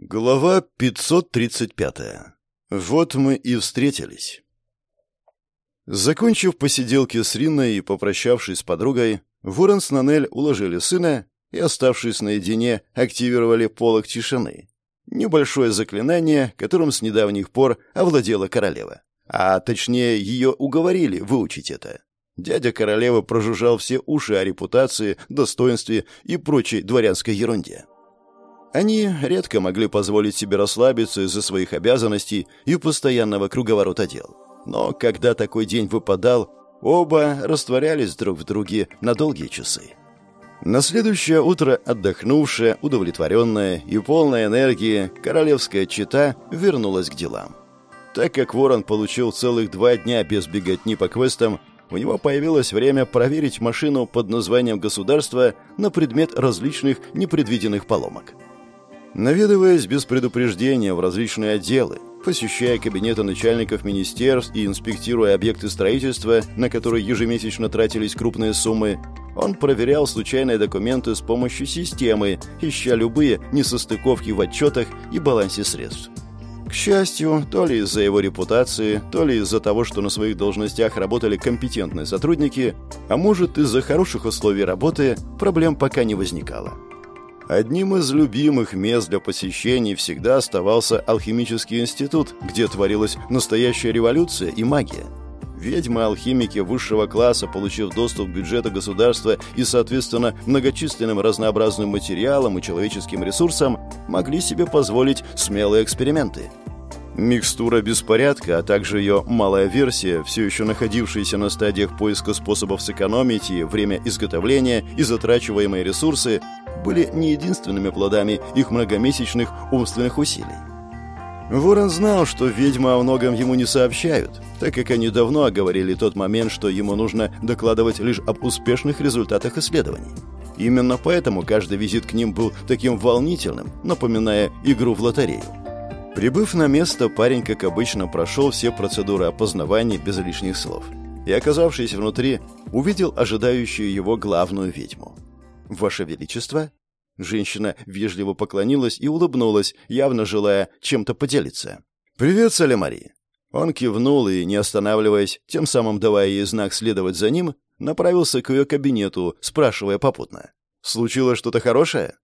Глава 535. Вот мы и встретились. Закончив посиделки с Риной и попрощавшись с подругой, Ворон с Нанель уложили сына и, оставшись наедине, активировали полог тишины. Небольшое заклинание, которым с недавних пор овладела королева. А точнее, ее уговорили выучить это. Дядя королевы прожужжал все уши о репутации, достоинстве и прочей дворянской ерунде. Они редко могли позволить себе расслабиться из-за своих обязанностей и постоянного круговорота дел. Но когда такой день выпадал, оба растворялись друг в друге на долгие часы. На следующее утро отдохнувшая, удовлетворенная и полная энергии, королевская чита вернулась к делам. Так как Ворон получил целых два дня без беготни по квестам, у него появилось время проверить машину под названием «Государство» на предмет различных непредвиденных поломок. Наведываясь без предупреждения в различные отделы, посещая кабинеты начальников министерств и инспектируя объекты строительства, на которые ежемесячно тратились крупные суммы, он проверял случайные документы с помощью системы, ища любые несостыковки в отчетах и балансе средств. К счастью, то ли из-за его репутации, то ли из-за того, что на своих должностях работали компетентные сотрудники, а может из-за хороших условий работы, проблем пока не возникало. Одним из любимых мест для посещений всегда оставался алхимический институт, где творилась настоящая революция и магия. Ведьмы-алхимики высшего класса, получив доступ к бюджету государства и, соответственно, многочисленным разнообразным материалам и человеческим ресурсам, могли себе позволить смелые эксперименты. Микстура беспорядка, а также ее малая версия, все еще находившаяся на стадиях поиска способов сэкономить и время изготовления и затрачиваемые ресурсы, были не единственными плодами их многомесячных умственных усилий. Ворон знал, что ведьмы о многом ему не сообщают, так как они давно оговорили тот момент, что ему нужно докладывать лишь об успешных результатах исследований. Именно поэтому каждый визит к ним был таким волнительным, напоминая игру в лотерею. Прибыв на место, парень, как обычно, прошел все процедуры опознавания без лишних слов. И, оказавшись внутри, увидел ожидающую его главную ведьму. «Ваше Величество?» Женщина вежливо поклонилась и улыбнулась, явно желая чем-то поделиться. «Привет, Салемари!» Он кивнул и, не останавливаясь, тем самым давая ей знак следовать за ним, направился к ее кабинету, спрашивая попутно. «Случилось что-то хорошее?»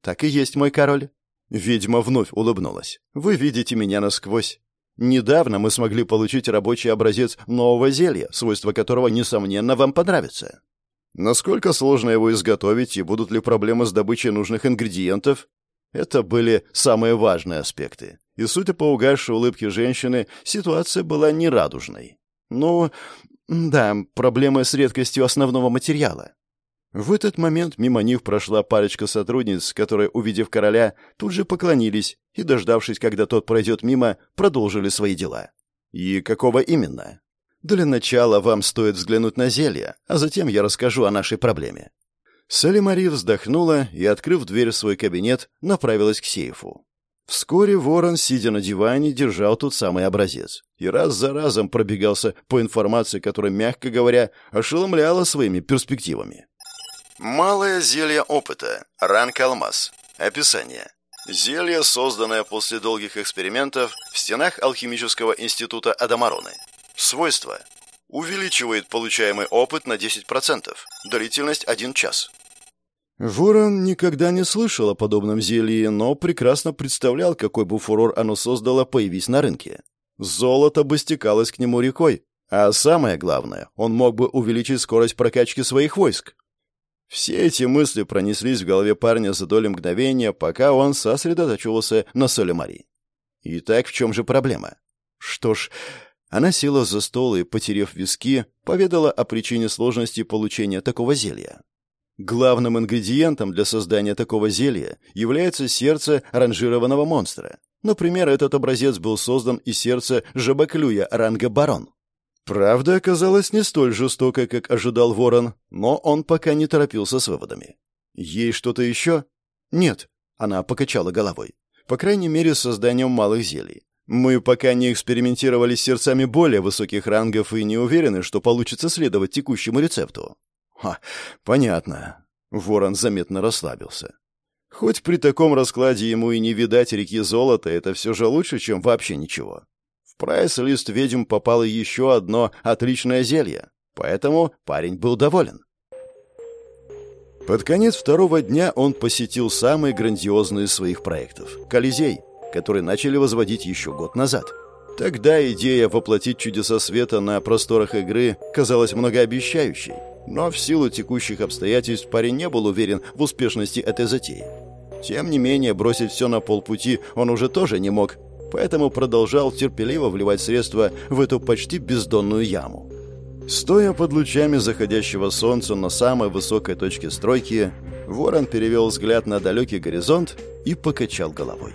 «Так и есть, мой король». Ведьма вновь улыбнулась. «Вы видите меня насквозь. Недавно мы смогли получить рабочий образец нового зелья, свойства которого, несомненно, вам понравятся. Насколько сложно его изготовить и будут ли проблемы с добычей нужных ингредиентов? Это были самые важные аспекты. И, судя по угасшей улыбке женщины, ситуация была нерадужной. Ну, да, проблемы с редкостью основного материала. В этот момент мимо них прошла парочка сотрудниц, которые, увидев короля, тут же поклонились и, дождавшись, когда тот пройдет мимо, продолжили свои дела. И какого именно? Для начала вам стоит взглянуть на зелье, а затем я расскажу о нашей проблеме». Салли Мари вздохнула и, открыв дверь в свой кабинет, направилась к сейфу. Вскоре ворон, сидя на диване, держал тут самый образец и раз за разом пробегался по информации, которая, мягко говоря, ошеломляла своими перспективами. Малое зелье опыта. Ранг алмаз. Описание. Зелье, созданное после долгих экспериментов в стенах алхимического института Адамароны. Свойства. Увеличивает получаемый опыт на 10%. Длительность 1 час. Ворон никогда не слышал о подобном зелье, но прекрасно представлял, какой бы фурор оно создало, появись на рынке. Золото бы стекалось к нему рекой, а самое главное, он мог бы увеличить скорость прокачки своих войск. Все эти мысли пронеслись в голове парня за доли мгновения, пока он сосредоточивался на Соле Мари. Итак, в чем же проблема? Что ж, она села за стол и, потерев виски, поведала о причине сложности получения такого зелья. Главным ингредиентом для создания такого зелья является сердце ранжированного монстра. Например, этот образец был создан из сердца жабоклюя ранга барон. Правда оказалась не столь жестока, как ожидал ворон, но он пока не торопился с выводами. «Есть что-то еще?» «Нет», — она покачала головой. «По крайней мере, с созданием малых зелий. Мы пока не экспериментировали с сердцами более высоких рангов и не уверены, что получится следовать текущему рецепту. Ха, понятно. Ворон заметно расслабился. Хоть при таком раскладе ему и не видать реки золота, это все же лучше, чем вообще ничего. В прайс-лист ведьм попало еще одно отличное зелье, поэтому парень был доволен. Под конец второго дня он посетил самый грандиозный из своих проектов – Колизей, который начали возводить еще год назад. Тогда идея воплотить чудеса света на просторах игры казалась многообещающей, но в силу текущих обстоятельств парень не был уверен в успешности этой затеи. Тем не менее, бросить все на полпути он уже тоже не мог, поэтому продолжал терпеливо вливать средства в эту почти бездонную яму. Стоя под лучами заходящего солнца на самой высокой точке стройки, Ворон перевел взгляд на далекий горизонт и покачал головой.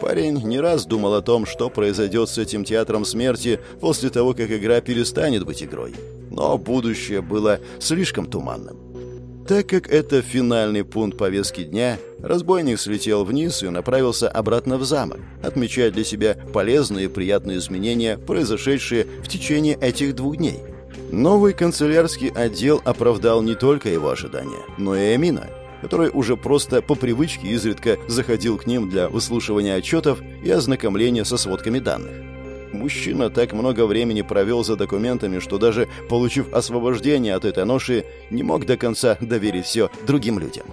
Парень не раз думал о том, что произойдет с этим театром смерти после того, как игра перестанет быть игрой. Но будущее было слишком туманным. Так как это финальный пункт повестки дня, разбойник слетел вниз и направился обратно в замок, отмечая для себя полезные и приятные изменения, произошедшие в течение этих двух дней. Новый канцелярский отдел оправдал не только его ожидания, но и Эмина, который уже просто по привычке изредка заходил к ним для выслушивания отчетов и ознакомления со сводками данных. Мужчина так много времени провел за документами, что даже получив освобождение от этой ноши, не мог до конца доверить все другим людям.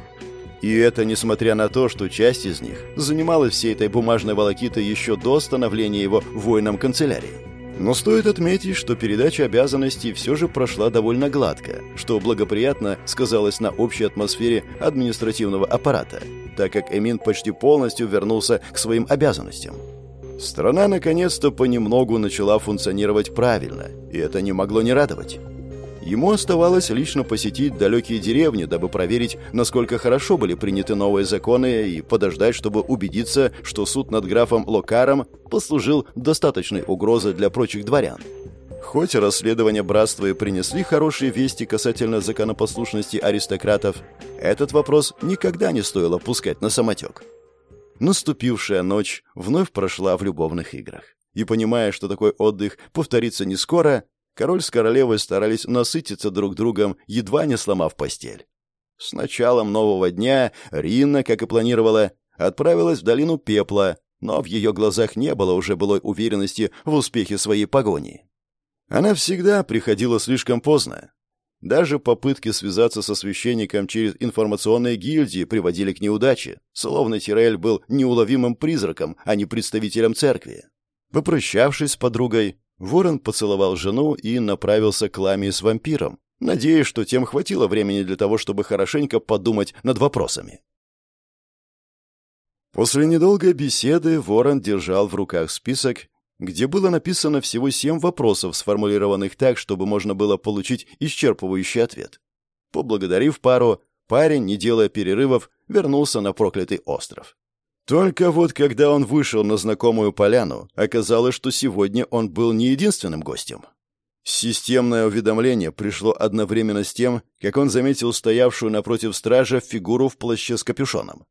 И это несмотря на то, что часть из них занималась всей этой бумажной волокитой еще до становления его воином канцелярии. Но стоит отметить, что передача обязанностей все же прошла довольно гладко, что благоприятно сказалось на общей атмосфере административного аппарата, так как Эмин почти полностью вернулся к своим обязанностям. Страна наконец-то понемногу начала функционировать правильно, и это не могло не радовать. Ему оставалось лично посетить далекие деревни, дабы проверить, насколько хорошо были приняты новые законы и подождать, чтобы убедиться, что суд над графом Локаром послужил достаточной угрозой для прочих дворян. Хоть расследования братства и принесли хорошие вести касательно законопослушности аристократов, этот вопрос никогда не стоило пускать на самотек. Наступившая ночь вновь прошла в любовных играх. И понимая, что такой отдых повторится не скоро, Король с королевой старались насытиться друг другом, едва не сломав постель. С началом нового дня Ринна, как и планировала, отправилась в долину пепла, но в ее глазах не было уже былой уверенности в успехе своей погони. Она всегда приходила слишком поздно. Даже попытки связаться со священником через информационные гильдии приводили к неудаче, словно Тирель был неуловимым призраком, а не представителем церкви. Попрощавшись с подругой, Ворон поцеловал жену и направился к Ламе с вампиром, надеясь, что тем хватило времени для того, чтобы хорошенько подумать над вопросами. После недолгой беседы Ворон держал в руках список, где было написано всего семь вопросов, сформулированных так, чтобы можно было получить исчерпывающий ответ. Поблагодарив пару, парень, не делая перерывов, вернулся на проклятый остров. Только вот когда он вышел на знакомую поляну, оказалось, что сегодня он был не единственным гостем. Системное уведомление пришло одновременно с тем, как он заметил стоявшую напротив стража фигуру в плаще с капюшоном.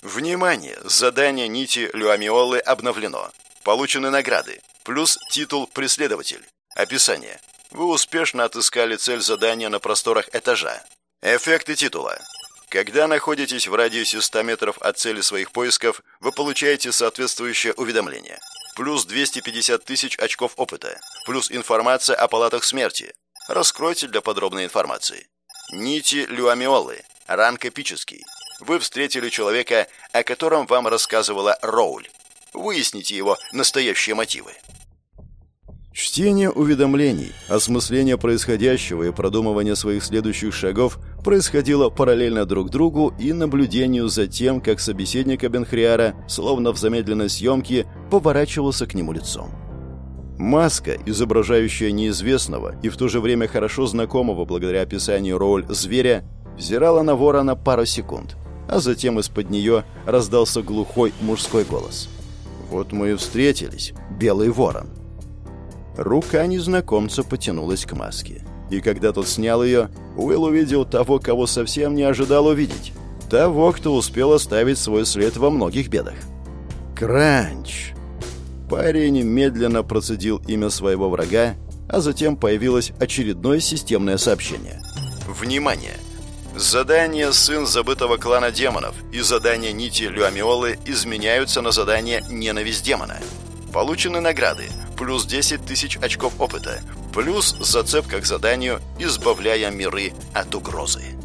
Внимание! Задание нити Люамиолы обновлено. Получены награды. Плюс титул «Преследователь». Описание. Вы успешно отыскали цель задания на просторах этажа. Эффекты титула. Когда находитесь в радиусе 100 метров от цели своих поисков, вы получаете соответствующее уведомление. Плюс 250 тысяч очков опыта. Плюс информация о палатах смерти. Раскройте для подробной информации. Нити Люамиолы. Ранг эпический. Вы встретили человека, о котором вам рассказывала Роуль. Выясните его настоящие мотивы. Чтение уведомлений, осмысление происходящего и продумывание своих следующих шагов происходило параллельно друг другу и наблюдению за тем, как собеседник Абенхриара, словно в замедленной съемке, поворачивался к нему лицом. Маска, изображающая неизвестного и в то же время хорошо знакомого благодаря описанию роль зверя, взирала на ворона пару секунд, а затем из-под нее раздался глухой мужской голос. «Вот мы и встретились, белый ворон». Рука незнакомца потянулась к маске. И когда тот снял ее, Уилл увидел того, кого совсем не ожидал увидеть. Того, кто успел оставить свой след во многих бедах. Кранч. Парень медленно процедил имя своего врага, а затем появилось очередное системное сообщение. Внимание! Задание «Сын забытого клана демонов» и задание «Нити Люамиолы» изменяются на задание «Ненависть демона». Получены награды. Плюс 10 тысяч очков опыта. Плюс зацепка к заданию «Избавляя миры от угрозы».